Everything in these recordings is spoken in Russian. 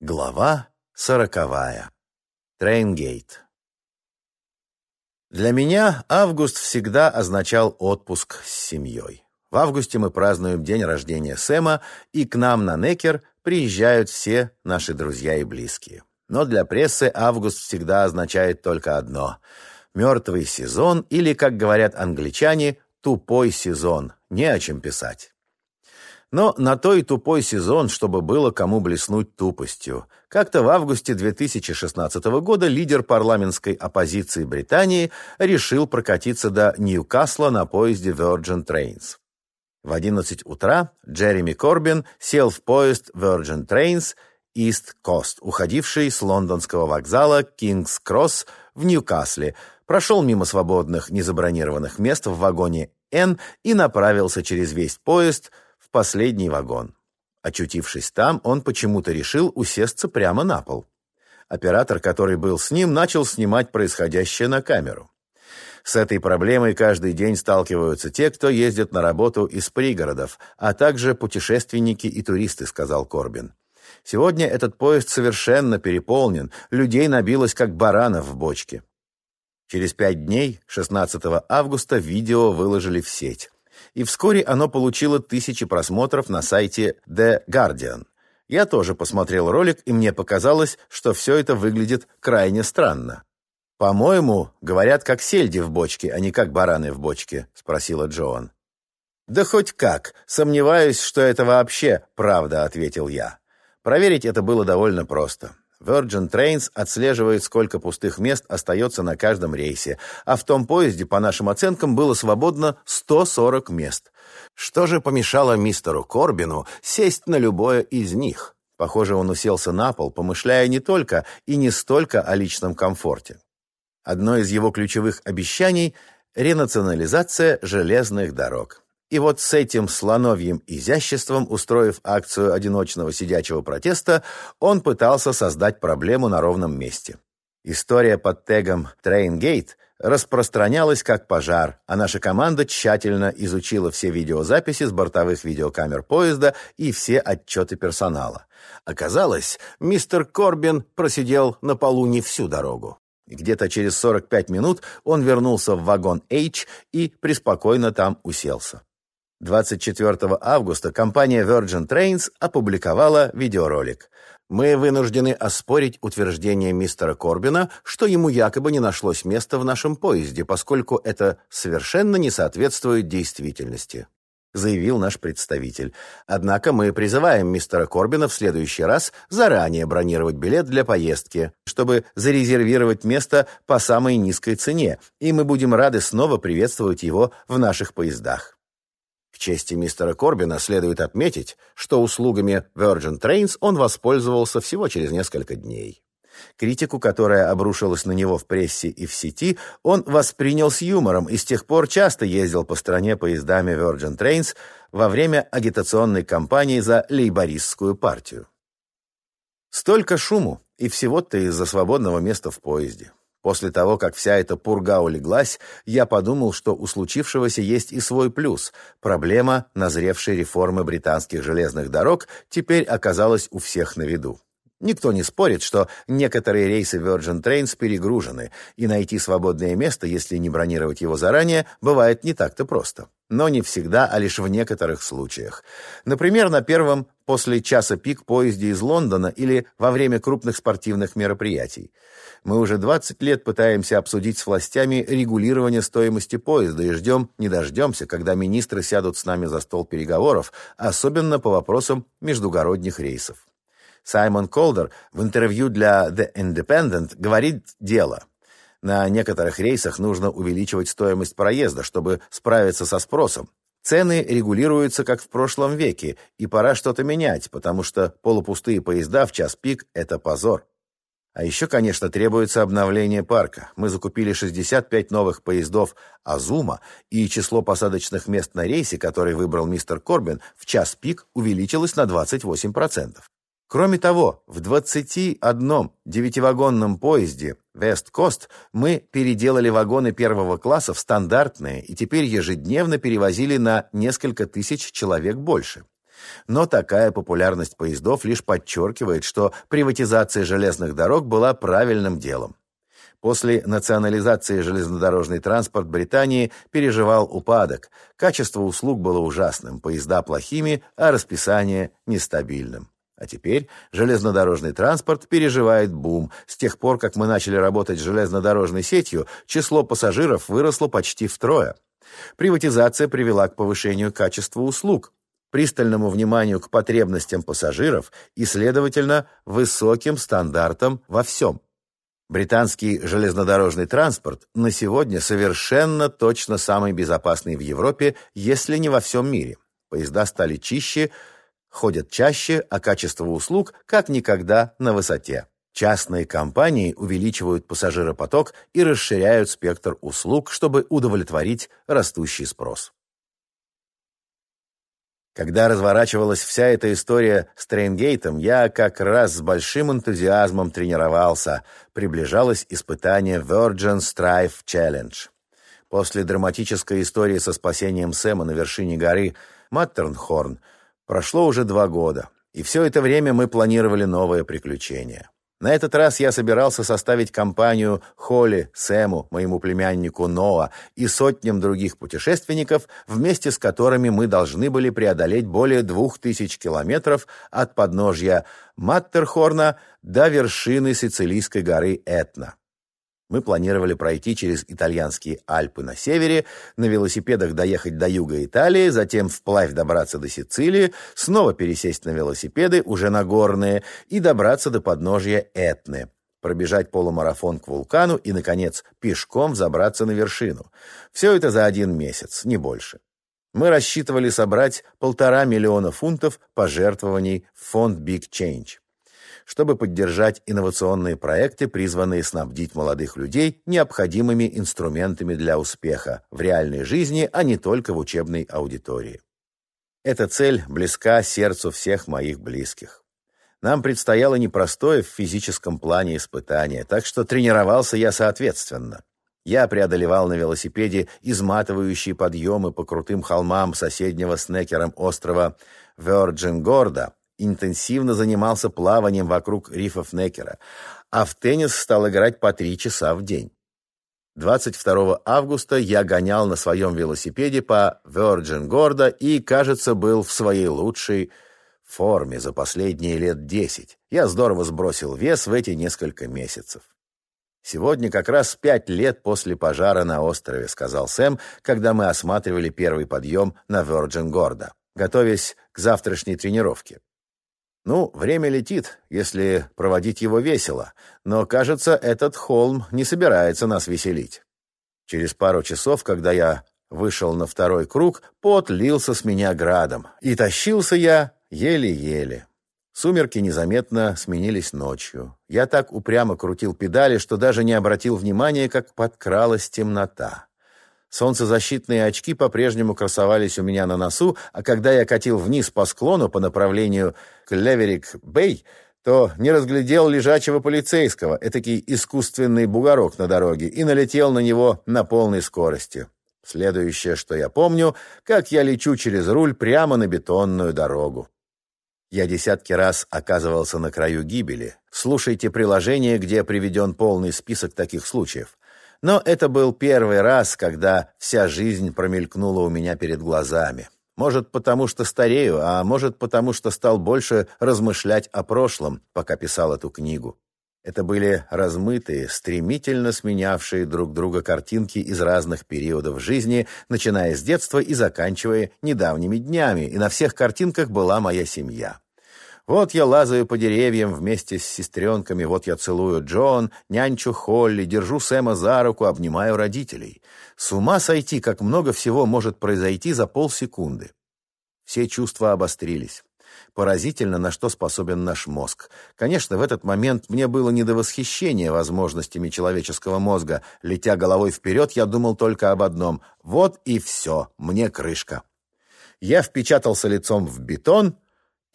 Глава сороковая. Трейнгейт. Для меня август всегда означал отпуск с семьей. В августе мы празднуем день рождения Сэма, и к нам на Некер приезжают все наши друзья и близкие. Но для прессы август всегда означает только одно – мертвый сезон или, как говорят англичане, тупой сезон, не о чем писать. Но на то и тупой сезон, чтобы было кому блеснуть тупостью. Как-то в августе 2016 года лидер парламентской оппозиции Британии решил прокатиться до Ньюкасла на поезде Virgin Trains. В 11 утра Джереми Корбин сел в поезд Virgin Trains East Coast, уходивший с лондонского вокзала King's Cross в Ньюкасле, прошел мимо свободных незабронированных мест в вагоне N и направился через весь поезд – в последний вагон. Очутившись там, он почему-то решил усесться прямо на пол. Оператор, который был с ним, начал снимать происходящее на камеру. С этой проблемой каждый день сталкиваются те, кто ездит на работу из пригородов, а также путешественники и туристы, сказал Корбин. Сегодня этот поезд совершенно переполнен, людей набилось как баранов в бочке. Через пять дней, 16 августа, видео выложили в сеть и вскоре оно получило тысячи просмотров на сайте The Guardian. Я тоже посмотрел ролик, и мне показалось, что все это выглядит крайне странно. «По-моему, говорят, как сельди в бочке, а не как бараны в бочке», — спросила Джоан. «Да хоть как. Сомневаюсь, что это вообще правда», — ответил я. Проверить это было довольно просто. Virgin Trains отслеживает, сколько пустых мест остается на каждом рейсе, а в том поезде, по нашим оценкам, было свободно 140 мест. Что же помешало мистеру Корбину сесть на любое из них? Похоже, он уселся на пол, помышляя не только и не столько о личном комфорте. Одно из его ключевых обещаний – ренационализация железных дорог. И вот с этим слоновьим изяществом, устроив акцию одиночного сидячего протеста, он пытался создать проблему на ровном месте. История под тегом «Трейнгейт» распространялась как пожар, а наша команда тщательно изучила все видеозаписи с бортовых видеокамер поезда и все отчеты персонала. Оказалось, мистер Корбин просидел на полу не всю дорогу. Где-то через 45 минут он вернулся в вагон H и преспокойно там уселся. 24 августа компания Virgin Trains опубликовала видеоролик. Мы вынуждены оспорить утверждение мистера Корбина, что ему якобы не нашлось места в нашем поезде, поскольку это совершенно не соответствует действительности заявил наш представитель. Однако мы призываем мистера Корбина в следующий раз заранее бронировать билет для поездки, чтобы зарезервировать место по самой низкой цене, и мы будем рады снова приветствовать его в наших поездах. К чести мистера Корбина следует отметить, что услугами Virgin Trains он воспользовался всего через несколько дней. Критику, которая обрушилась на него в прессе и в сети, он воспринял с юмором и с тех пор часто ездил по стране поездами Virgin Trains во время агитационной кампании за лейбористскую партию. Столько шуму, и всего-то из-за свободного места в поезде. После того, как вся эта пурга улеглась, я подумал, что у случившегося есть и свой плюс. Проблема назревшей реформы британских железных дорог теперь оказалась у всех на виду. Никто не спорит, что некоторые рейсы Virgin Trains перегружены, и найти свободное место, если не бронировать его заранее, бывает не так-то просто. Но не всегда, а лишь в некоторых случаях. Например, на первом после часа пик поезде из Лондона или во время крупных спортивных мероприятий. Мы уже 20 лет пытаемся обсудить с властями регулирование стоимости поезда и ждем, не дождемся, когда министры сядут с нами за стол переговоров, особенно по вопросам междугородних рейсов. Саймон Колдер в интервью для The Independent говорит дело. На некоторых рейсах нужно увеличивать стоимость проезда, чтобы справиться со спросом. Цены регулируются, как в прошлом веке, и пора что-то менять, потому что полупустые поезда в час пик – это позор. А еще, конечно, требуется обновление парка. Мы закупили 65 новых поездов «Азума», и число посадочных мест на рейсе, который выбрал мистер Корбин, в час пик увеличилось на 28%. Кроме того, в 21 девятивагонном поезде «Вест-Кост» мы переделали вагоны первого класса в стандартные и теперь ежедневно перевозили на несколько тысяч человек больше. Но такая популярность поездов лишь подчеркивает, что приватизация железных дорог была правильным делом. После национализации железнодорожный транспорт Британии переживал упадок. Качество услуг было ужасным, поезда плохими, а расписание нестабильным. А теперь железнодорожный транспорт переживает бум. С тех пор, как мы начали работать с железнодорожной сетью, число пассажиров выросло почти втрое. Приватизация привела к повышению качества услуг, пристальному вниманию к потребностям пассажиров и, следовательно, высоким стандартам во всем. Британский железнодорожный транспорт на сегодня совершенно точно самый безопасный в Европе, если не во всем мире. Поезда стали чище, ходят чаще, а качество услуг как никогда на высоте. Частные компании увеличивают пассажиропоток и расширяют спектр услуг, чтобы удовлетворить растущий спрос. Когда разворачивалась вся эта история с Трейнгейтом, я как раз с большим энтузиазмом тренировался. Приближалось испытание Virgin Strive Challenge. После драматической истории со спасением Сэма на вершине горы Маттернхорн прошло уже два года, и все это время мы планировали новое приключение. На этот раз я собирался составить компанию Холли, Сэму, моему племяннику Ноа и сотням других путешественников, вместе с которыми мы должны были преодолеть более двух тысяч километров от подножья Маттерхорна до вершины Сицилийской горы Этна. Мы планировали пройти через итальянские Альпы на севере, на велосипедах доехать до юга Италии, затем вплавь добраться до Сицилии, снова пересесть на велосипеды, уже на горные, и добраться до подножья Этны, пробежать полумарафон к вулкану и, наконец, пешком забраться на вершину. Все это за один месяц, не больше. Мы рассчитывали собрать полтора миллиона фунтов пожертвований в фонд Big Change чтобы поддержать инновационные проекты, призванные снабдить молодых людей необходимыми инструментами для успеха в реальной жизни, а не только в учебной аудитории. Эта цель близка сердцу всех моих близких. Нам предстояло непростое в физическом плане испытание, так что тренировался я соответственно. Я преодолевал на велосипеде изматывающие подъемы по крутым холмам соседнего с Некером острова Вёрджин-Горда, интенсивно занимался плаванием вокруг рифов Некера, а в теннис стал играть по три часа в день. 22 августа я гонял на своем велосипеде по Virgin Горда и, кажется, был в своей лучшей форме за последние лет десять. Я здорово сбросил вес в эти несколько месяцев. «Сегодня как раз пять лет после пожара на острове», — сказал Сэм, когда мы осматривали первый подъем на Virgin Горда, готовясь к завтрашней тренировке. Ну, время летит, если проводить его весело, но, кажется, этот холм не собирается нас веселить. Через пару часов, когда я вышел на второй круг, пот лился с меня градом, и тащился я еле-еле. Сумерки незаметно сменились ночью. Я так упрямо крутил педали, что даже не обратил внимания, как подкралась темнота. Солнцезащитные очки по-прежнему красовались у меня на носу, а когда я катил вниз по склону по направлению к Леверик-Бэй, то не разглядел лежачего полицейского, этакий искусственный бугорок на дороге, и налетел на него на полной скорости. Следующее, что я помню, как я лечу через руль прямо на бетонную дорогу. Я десятки раз оказывался на краю гибели. Слушайте приложение, где приведен полный список таких случаев. Но это был первый раз, когда вся жизнь промелькнула у меня перед глазами. Может, потому что старею, а может, потому что стал больше размышлять о прошлом, пока писал эту книгу. Это были размытые, стремительно сменявшие друг друга картинки из разных периодов жизни, начиная с детства и заканчивая недавними днями, и на всех картинках была моя семья. Вот я лазаю по деревьям вместе с сестренками, вот я целую Джон, нянчу Холли, держу Сэма за руку, обнимаю родителей. С ума сойти, как много всего может произойти за полсекунды. Все чувства обострились. Поразительно, на что способен наш мозг. Конечно, в этот момент мне было не до восхищения возможностями человеческого мозга. Летя головой вперед, я думал только об одном. Вот и все, мне крышка. Я впечатался лицом в бетон,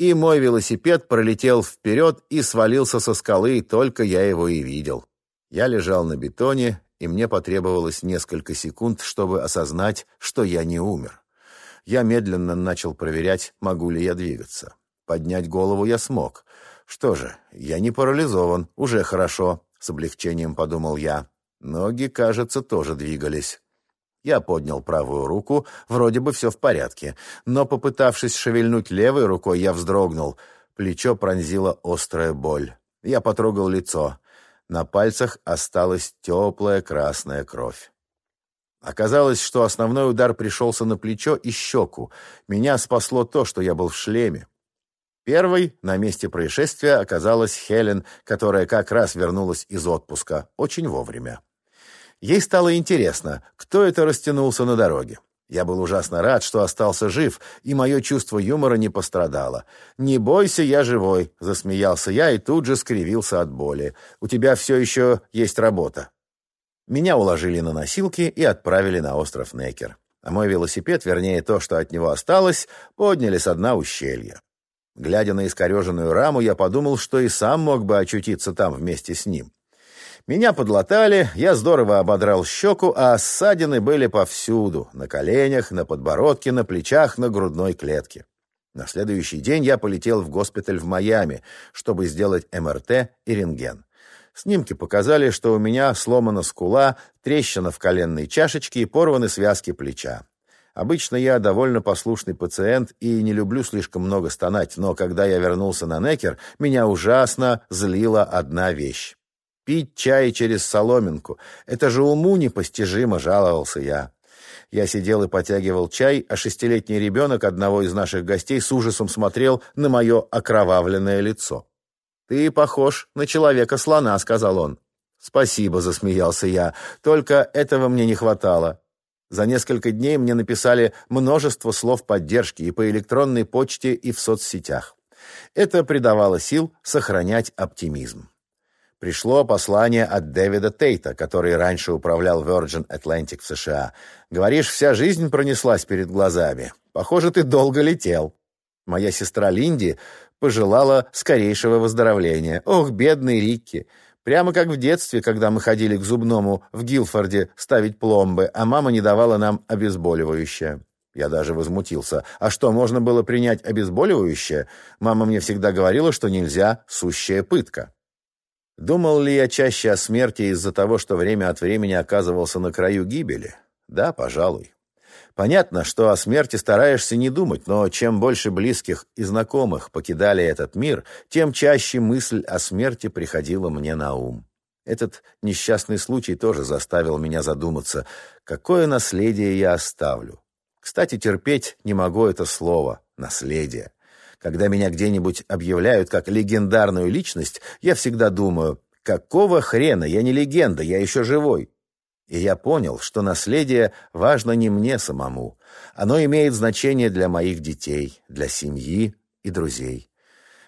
и мой велосипед пролетел вперед и свалился со скалы, только я его и видел. Я лежал на бетоне, и мне потребовалось несколько секунд, чтобы осознать, что я не умер. я медленно начал проверять, могу ли я двигаться. Поднять голову я смог. Что же, я не парализован, уже хорошо, с облегчением подумал я. Ноги, кажется, тоже двигались. Я поднял правую руку, вроде бы все в порядке, но, попытавшись шевельнуть левой рукой, я вздрогнул. Плечо пронзила острая боль. Я потрогал лицо. На пальцах осталась теплая красная кровь. Оказалось, что основной удар пришелся на плечо и щеку. Меня спасло то, что я был в шлеме. Первой на месте происшествия оказалась Хелен, которая как раз вернулась из отпуска, очень вовремя. Ей стало интересно, кто это растянулся на дороге. Я был ужасно рад, что остался жив, и мое чувство юмора не пострадало. «Не бойся, я живой», — засмеялся я и тут же скривился от боли. «У тебя все еще есть работа». Меня уложили на носилки и отправили на остров Некер. А мой велосипед, вернее то, что от него осталось, подняли с дна ущелья. Глядя на искореженную раму, я подумал, что и сам мог бы очутиться там вместе с ним. Меня подлатали, я здорово ободрал щеку, а ссадины были повсюду — на коленях, на подбородке, на плечах, на грудной клетке. На следующий день я полетел в госпиталь в Майами, чтобы сделать МРТ и рентген. Снимки показали, что у меня сломана скула, трещина в коленной чашечке и порваны связки плеча. Обычно я довольно послушный пациент и не люблю слишком много стонать, но когда я вернулся на Некер, меня ужасно злила одна вещь. Пить чай через соломинку. Это же уму непостижимо, жаловался я. Я сидел и потягивал чай, а шестилетний ребенок одного из наших гостей с ужасом смотрел на мое окровавленное лицо. «Ты похож на человека-слона», — сказал он. «Спасибо», — засмеялся я, — «только этого мне не хватало». За несколько дней мне написали множество слов поддержки и по электронной почте, и в соцсетях. Это придавало сил сохранять оптимизм пришло послание от Дэвида Тейта, который раньше управлял Virgin Atlantic в США. Говоришь, вся жизнь пронеслась перед глазами. Похоже, ты долго летел. Моя сестра Линди пожелала скорейшего выздоровления. Ох, бедный Рикки. Прямо как в детстве, когда мы ходили к зубному в Гилфорде ставить пломбы, а мама не давала нам обезболивающее. Я даже возмутился. А что, можно было принять обезболивающее? Мама мне всегда говорила, что нельзя, сущая пытка. Думал ли я чаще о смерти из-за того, что время от времени оказывался на краю гибели? Да, пожалуй. Понятно, что о смерти стараешься не думать, но чем больше близких и знакомых покидали этот мир, тем чаще мысль о смерти приходила мне на ум. Этот несчастный случай тоже заставил меня задуматься, какое наследие я оставлю. Кстати, терпеть не могу это слово «наследие». Когда меня где-нибудь объявляют как легендарную личность, я всегда думаю, какого хрена, я не легенда, я еще живой. И я понял, что наследие важно не мне самому. Оно имеет значение для моих детей, для семьи и друзей.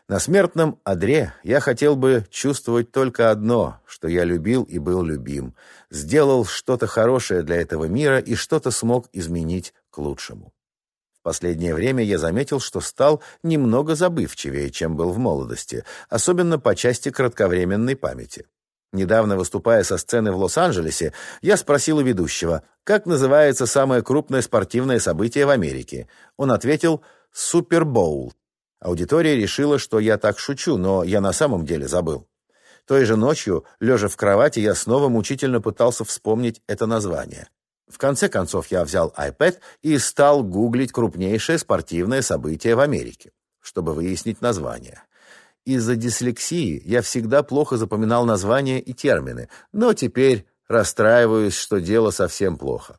На смертном одре я хотел бы чувствовать только одно, что я любил и был любим, сделал что-то хорошее для этого мира и что-то смог изменить к лучшему последнее время я заметил, что стал немного забывчивее, чем был в молодости, особенно по части кратковременной памяти. Недавно, выступая со сцены в Лос-Анджелесе, я спросил у ведущего, как называется самое крупное спортивное событие в Америке. Он ответил «Супербоул». Аудитория решила, что я так шучу, но я на самом деле забыл. Той же ночью, лежа в кровати, я снова мучительно пытался вспомнить это название. В конце концов я взял iPad и стал гуглить крупнейшее спортивное событие в Америке, чтобы выяснить название. Из-за дислексии я всегда плохо запоминал названия и термины, но теперь расстраиваюсь, что дело совсем плохо.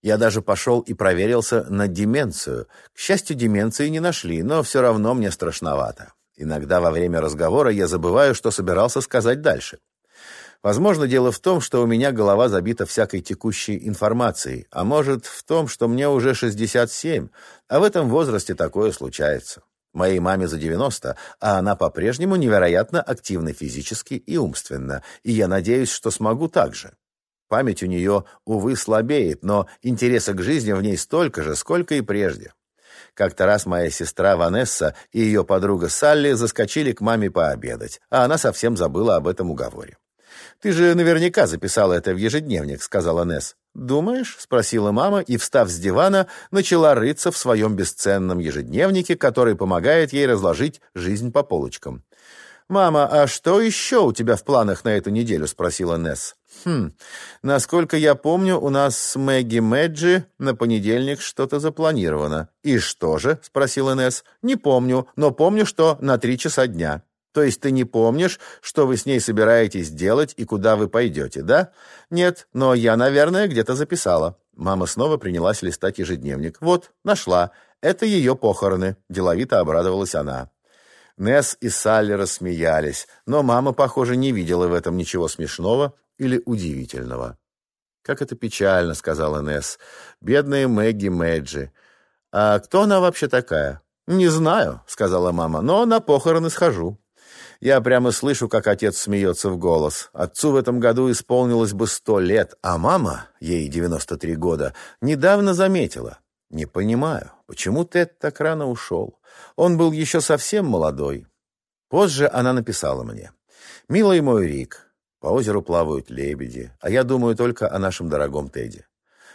Я даже пошел и проверился на деменцию. К счастью, деменции не нашли, но все равно мне страшновато. Иногда во время разговора я забываю, что собирался сказать дальше. Возможно, дело в том, что у меня голова забита всякой текущей информацией, а может в том, что мне уже 67, а в этом возрасте такое случается. Моей маме за 90, а она по-прежнему невероятно активна физически и умственно, и я надеюсь, что смогу так же. Память у нее, увы, слабеет, но интереса к жизни в ней столько же, сколько и прежде. Как-то раз моя сестра Ванесса и ее подруга Салли заскочили к маме пообедать, а она совсем забыла об этом уговоре. «Ты же наверняка записала это в ежедневник», — сказала Несс. «Думаешь?» — спросила мама и, встав с дивана, начала рыться в своем бесценном ежедневнике, который помогает ей разложить жизнь по полочкам. «Мама, а что еще у тебя в планах на эту неделю?» — спросила Несс. «Хм, насколько я помню, у нас с Мэгги Мэджи на понедельник что-то запланировано». «И что же?» — спросила Несс. «Не помню, но помню, что на три часа дня». «То есть ты не помнишь, что вы с ней собираетесь делать и куда вы пойдете, да?» «Нет, но я, наверное, где-то записала». Мама снова принялась листать ежедневник. «Вот, нашла. Это ее похороны», — деловито обрадовалась она. Несс и Салли рассмеялись, но мама, похоже, не видела в этом ничего смешного или удивительного. «Как это печально», — сказала Несс. «Бедная Мэгги Мэджи. А кто она вообще такая?» «Не знаю», — сказала мама, — «но на похороны схожу». Я прямо слышу, как отец смеется в голос. Отцу в этом году исполнилось бы сто лет, а мама, ей 93 года, недавно заметила. «Не понимаю, почему Тед так рано ушел? Он был еще совсем молодой». Позже она написала мне. «Милый мой Рик, по озеру плавают лебеди, а я думаю только о нашем дорогом Теде.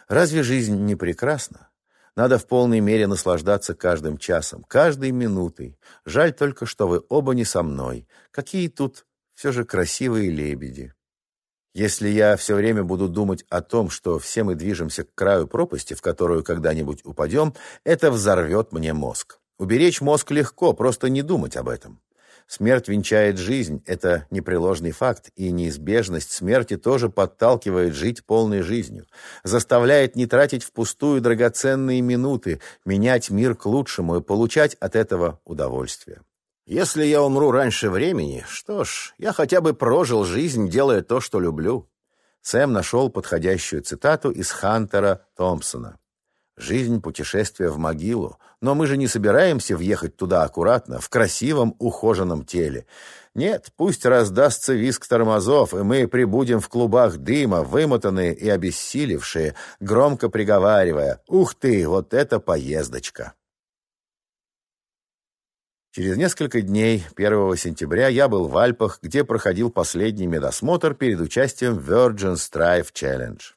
Разве жизнь не прекрасна? Надо в полной мере наслаждаться каждым часом, каждой минутой. Жаль только, что вы оба не со мной. Какие тут все же красивые лебеди. Если я все время буду думать о том, что все мы движемся к краю пропасти, в которую когда-нибудь упадем, это взорвет мне мозг. Уберечь мозг легко, просто не думать об этом. Смерть венчает жизнь – это непреложный факт, и неизбежность смерти тоже подталкивает жить полной жизнью, заставляет не тратить впустую драгоценные минуты, менять мир к лучшему и получать от этого удовольствие. Если я умру раньше времени, что ж, я хотя бы прожил жизнь, делая то, что люблю. Сэм нашел подходящую цитату из Хантера Томпсона. «Жизнь — путешествие в могилу, но мы же не собираемся въехать туда аккуратно, в красивом ухоженном теле. Нет, пусть раздастся виск тормозов, и мы прибудем в клубах дыма, вымотанные и обессилевшие, громко приговаривая «Ух ты, вот это поездочка!» Через несколько дней, 1 сентября, я был в Альпах, где проходил последний медосмотр перед участием в Virgin Strive Challenge.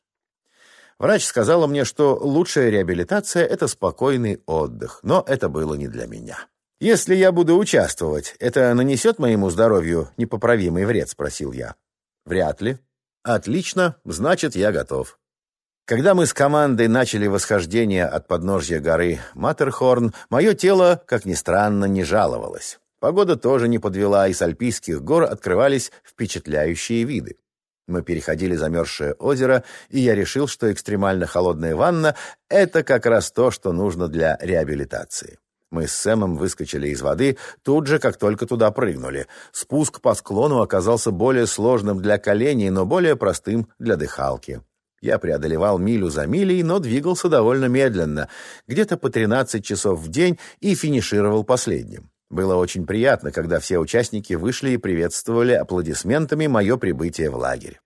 Врач сказала мне, что лучшая реабилитация – это спокойный отдых, но это было не для меня. «Если я буду участвовать, это нанесет моему здоровью непоправимый вред?» – спросил я. «Вряд ли». «Отлично, значит, я готов». Когда мы с командой начали восхождение от подножья горы Матерхорн, мое тело, как ни странно, не жаловалось. Погода тоже не подвела, и с альпийских гор открывались впечатляющие виды. Мы переходили замерзшее озеро, и я решил, что экстремально холодная ванна – это как раз то, что нужно для реабилитации. Мы с Сэмом выскочили из воды тут же, как только туда прыгнули. Спуск по склону оказался более сложным для коленей, но более простым для дыхалки. Я преодолевал милю за милей, но двигался довольно медленно, где-то по 13 часов в день и финишировал последним. Было очень приятно, когда все участники вышли и приветствовали аплодисментами мое прибытие в лагерь.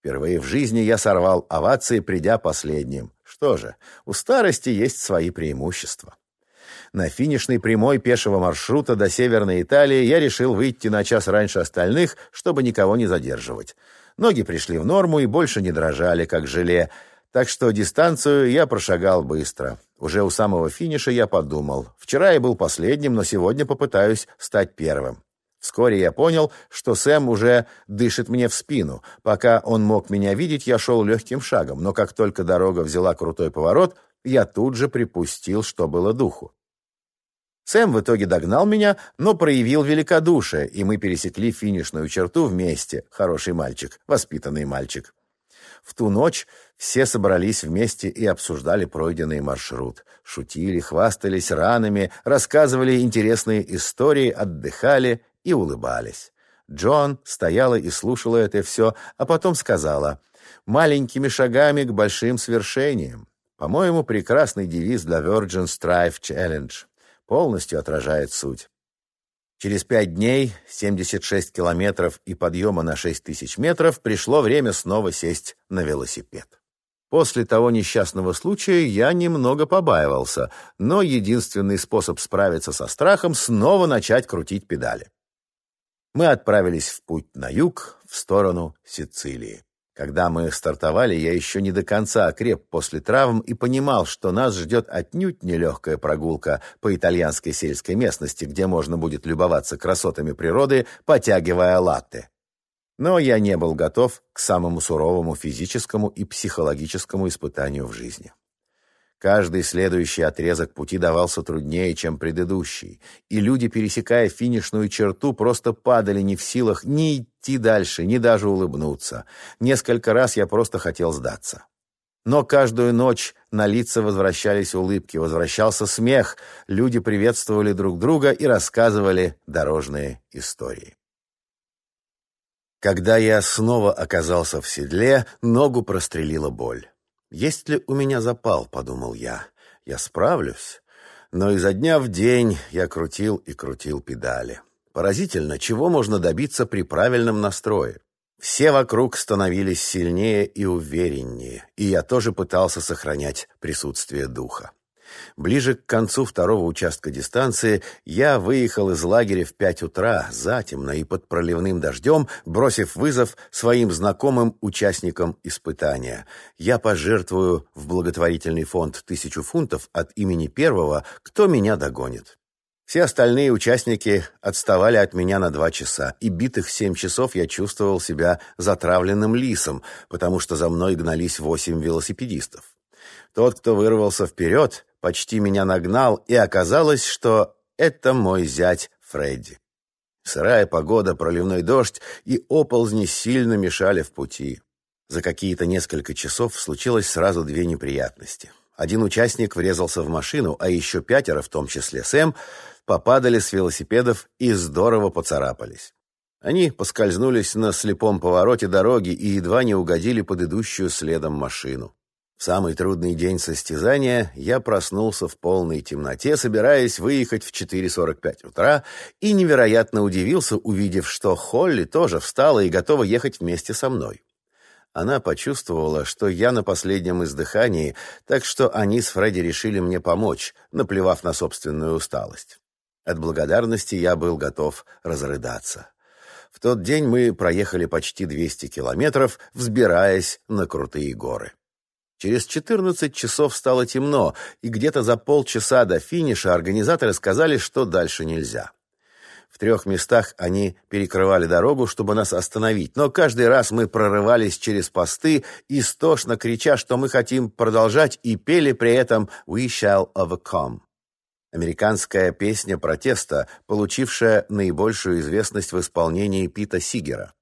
Впервые в жизни я сорвал овации, придя последним. Что же, у старости есть свои преимущества. На финишной прямой пешего маршрута до Северной Италии я решил выйти на час раньше остальных, чтобы никого не задерживать. Ноги пришли в норму и больше не дрожали, как желе, так что дистанцию я прошагал быстро. Уже у самого финиша я подумал, вчера я был последним, но сегодня попытаюсь стать первым. Вскоре я понял, что Сэм уже дышит мне в спину. Пока он мог меня видеть, я шел легким шагом, но как только дорога взяла крутой поворот, я тут же припустил, что было духу. Сэм в итоге догнал меня, но проявил великодушие, и мы пересекли финишную черту вместе. Хороший мальчик, воспитанный мальчик. В ту ночь все собрались вместе и обсуждали пройденный маршрут. Шутили, хвастались ранами, рассказывали интересные истории, отдыхали и улыбались. Джон стояла и слушала это все, а потом сказала «маленькими шагами к большим свершениям». По-моему, прекрасный девиз для Virgin Strive Challenge полностью отражает суть. Через пять дней, 76 километров и подъема на 6 тысяч метров пришло время снова сесть на велосипед. После того несчастного случая я немного побаивался, но единственный способ справиться со страхом — снова начать крутить педали. Мы отправились в путь на юг, в сторону Сицилии. Когда мы стартовали, я еще не до конца окреп после травм и понимал, что нас ждет отнюдь нелегкая прогулка по итальянской сельской местности, где можно будет любоваться красотами природы, потягивая латте. Но я не был готов к самому суровому физическому и психологическому испытанию в жизни. Каждый следующий отрезок пути давался труднее, чем предыдущий, и люди, пересекая финишную черту, просто падали не в силах ни идти дальше, ни даже улыбнуться. Несколько раз я просто хотел сдаться. Но каждую ночь на лица возвращались улыбки, возвращался смех, люди приветствовали друг друга и рассказывали дорожные истории. Когда я снова оказался в седле, ногу прострелила боль. «Есть ли у меня запал?» — подумал я. «Я справлюсь». Но изо дня в день я крутил и крутил педали. Поразительно, чего можно добиться при правильном настрое. Все вокруг становились сильнее и увереннее, и я тоже пытался сохранять присутствие духа. Ближе к концу второго участка дистанции я выехал из лагеря в пять утра, затемно и под проливным дождем, бросив вызов своим знакомым участникам испытания. Я пожертвую в благотворительный фонд тысячу фунтов от имени первого, кто меня догонит. Все остальные участники отставали от меня на два часа, и битых семь часов я чувствовал себя затравленным лисом, потому что за мной гнались восемь велосипедистов. Тот, кто вырвался вперед, почти меня нагнал, и оказалось, что это мой зять Фредди. Сырая погода, проливной дождь и оползни сильно мешали в пути. За какие-то несколько часов случилось сразу две неприятности. Один участник врезался в машину, а еще пятеро, в том числе Сэм, попадали с велосипедов и здорово поцарапались. Они поскользнулись на слепом повороте дороги и едва не угодили под идущую следом машину. В самый трудный день состязания я проснулся в полной темноте, собираясь выехать в 4.45 утра, и невероятно удивился, увидев, что Холли тоже встала и готова ехать вместе со мной. Она почувствовала, что я на последнем издыхании, так что они с Фредди решили мне помочь, наплевав на собственную усталость. От благодарности я был готов разрыдаться. В тот день мы проехали почти 200 километров, взбираясь на крутые горы. Через 14 часов стало темно, и где-то за полчаса до финиша организаторы сказали, что дальше нельзя. В трех местах они перекрывали дорогу, чтобы нас остановить, но каждый раз мы прорывались через посты, истошно крича, что мы хотим продолжать, и пели при этом «We shall overcome». Американская песня протеста, получившая наибольшую известность в исполнении Пита Сигера.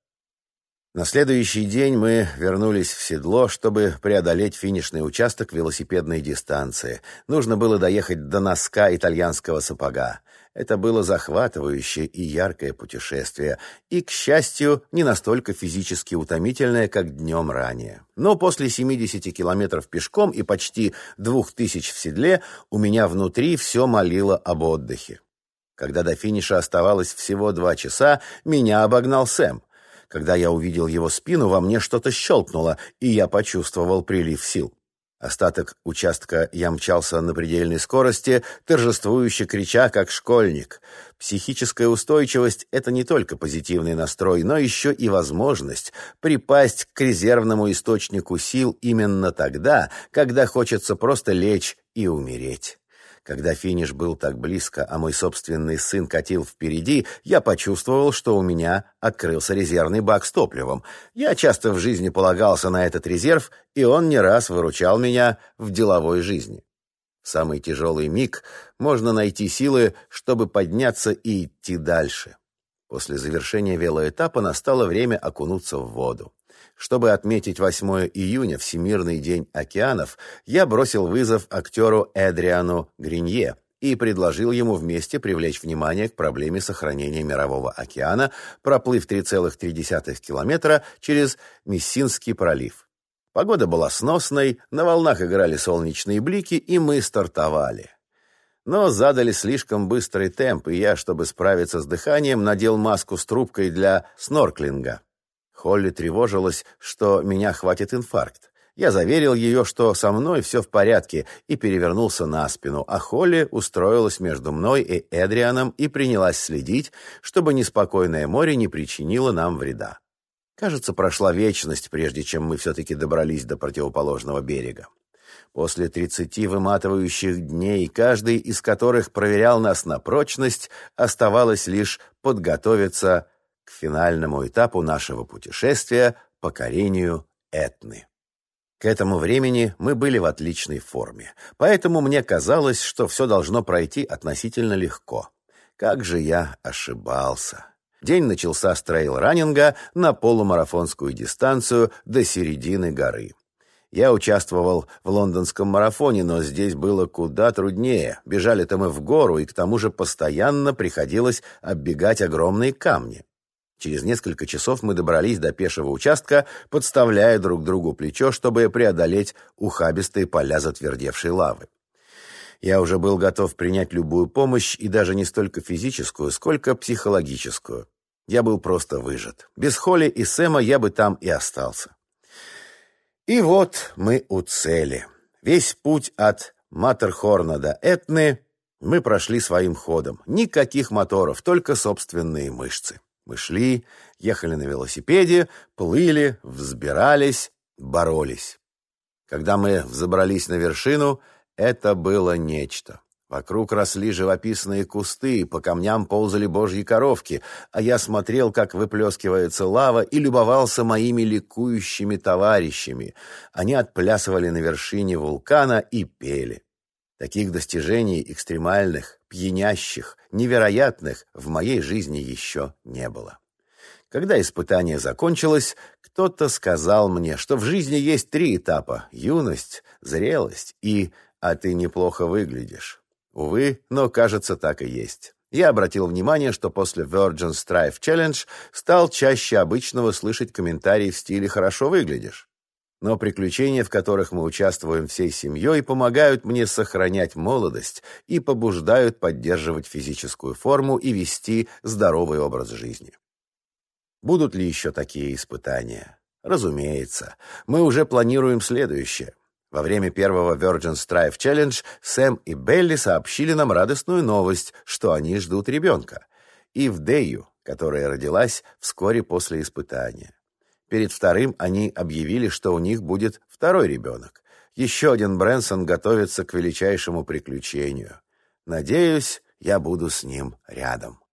На следующий день мы вернулись в седло, чтобы преодолеть финишный участок велосипедной дистанции. Нужно было доехать до носка итальянского сапога. Это было захватывающее и яркое путешествие, и, к счастью, не настолько физически утомительное, как днем ранее. Но после 70 километров пешком и почти двух тысяч в седле у меня внутри все молило об отдыхе. Когда до финиша оставалось всего два часа, меня обогнал Сэм. Когда я увидел его спину, во мне что-то щелкнуло, и я почувствовал прилив сил. Остаток участка я мчался на предельной скорости, торжествующе крича, как школьник. Психическая устойчивость — это не только позитивный настрой, но еще и возможность припасть к резервному источнику сил именно тогда, когда хочется просто лечь и умереть. Когда финиш был так близко, а мой собственный сын катил впереди, я почувствовал, что у меня открылся резервный бак с топливом. Я часто в жизни полагался на этот резерв, и он не раз выручал меня в деловой жизни. Самый тяжелый миг можно найти силы, чтобы подняться и идти дальше. После завершения велоэтапа настало время окунуться в воду. Чтобы отметить 8 июня, Всемирный день океанов, я бросил вызов актеру Эдриану Гринье и предложил ему вместе привлечь внимание к проблеме сохранения Мирового океана, проплыв 3,3 километра через Мессинский пролив. Погода была сносной, на волнах играли солнечные блики, и мы стартовали. Но задали слишком быстрый темп, и я, чтобы справиться с дыханием, надел маску с трубкой для снорклинга. Холли тревожилась, что меня хватит инфаркт. Я заверил ее, что со мной все в порядке, и перевернулся на спину, а Холли устроилась между мной и Эдрианом и принялась следить, чтобы неспокойное море не причинило нам вреда. Кажется, прошла вечность, прежде чем мы все-таки добрались до противоположного берега. После тридцати выматывающих дней, каждый из которых проверял нас на прочность, оставалось лишь подготовиться к финальному этапу нашего путешествия – покорению Этны. К этому времени мы были в отличной форме, поэтому мне казалось, что все должно пройти относительно легко. Как же я ошибался. День начался с трейл-раннинга на полумарафонскую дистанцию до середины горы. Я участвовал в лондонском марафоне, но здесь было куда труднее. Бежали-то мы в гору, и к тому же постоянно приходилось оббегать огромные камни. Через несколько часов мы добрались до пешего участка, подставляя друг другу плечо, чтобы преодолеть ухабистые поля затвердевшей лавы. Я уже был готов принять любую помощь, и даже не столько физическую, сколько психологическую. Я был просто выжат. Без Холли и Сэма я бы там и остался. И вот мы у цели. Весь путь от Матерхорна до Этны мы прошли своим ходом. Никаких моторов, только собственные мышцы. Мы шли, ехали на велосипеде, плыли, взбирались, боролись. Когда мы взобрались на вершину, это было нечто. Вокруг росли живописные кусты, по камням ползали божьи коровки, а я смотрел, как выплескивается лава, и любовался моими ликующими товарищами. Они отплясывали на вершине вулкана и пели. Таких достижений экстремальных, пьянящих, невероятных в моей жизни еще не было. Когда испытание закончилось, кто-то сказал мне, что в жизни есть три этапа – юность, зрелость и «а ты неплохо выглядишь». Увы, но кажется, так и есть. Я обратил внимание, что после Virgin Strife Challenge стал чаще обычного слышать комментарии в стиле «хорошо выглядишь». Но приключения, в которых мы участвуем всей семьей, помогают мне сохранять молодость и побуждают поддерживать физическую форму и вести здоровый образ жизни. Будут ли еще такие испытания? Разумеется. Мы уже планируем следующее. Во время первого Virgin Strife Challenge Сэм и Белли сообщили нам радостную новость, что они ждут ребенка. И в Дэю, которая родилась вскоре после испытания. Перед вторым они объявили, что у них будет второй ребенок. Еще один Брэнсон готовится к величайшему приключению. Надеюсь, я буду с ним рядом.